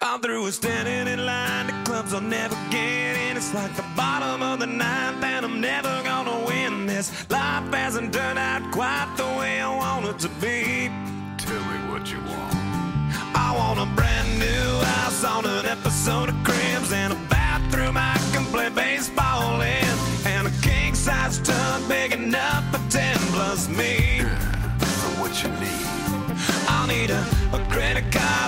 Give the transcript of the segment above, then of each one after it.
I'm through with standing in line to clubs I'll never get in. It's like the bottom of the ninth, and I'm never gonna win this. Life hasn't turned out quite the way I want it to be. Tell me what you want. I want a brand new house on an episode of Cribs and a bathroom I can play baseball in, and a king size tub big enough for ten plus me. So what you need? I'll need a, a credit card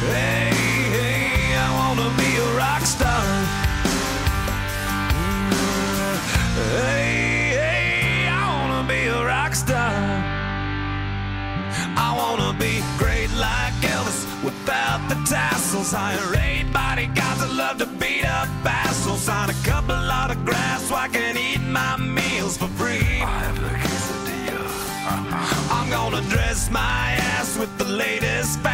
Hey, hey, I wanna be a rock star. Hey, hey, I wanna be a rock star. I wanna be great like Elvis without the tassels. Hire eight bodyguards that love to beat up assholes. Sign a couple autographs so I can eat my meals for free. I have the quesadilla. Uh, I'm gonna dress my ass with the latest fashion.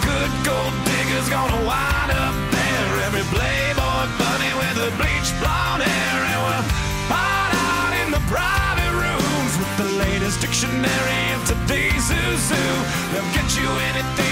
Good gold digger's gonna wind up there. Every playboy bunny with a bleached blonde hair. And we'll hide out in the private rooms with the latest dictionary of today's who's who. They'll get you anything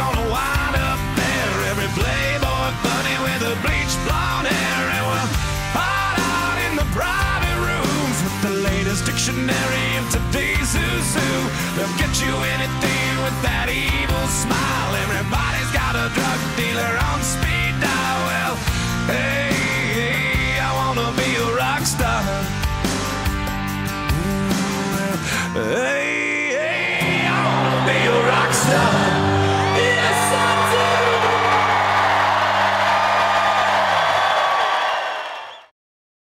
gonna wind up there. Every playboy bunny with a bleached blonde hair and we'll hide out in the private rooms with the latest dictionary of today's who's who. They'll get you anything